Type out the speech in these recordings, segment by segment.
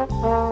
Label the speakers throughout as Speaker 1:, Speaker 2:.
Speaker 1: Música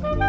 Speaker 1: Bye.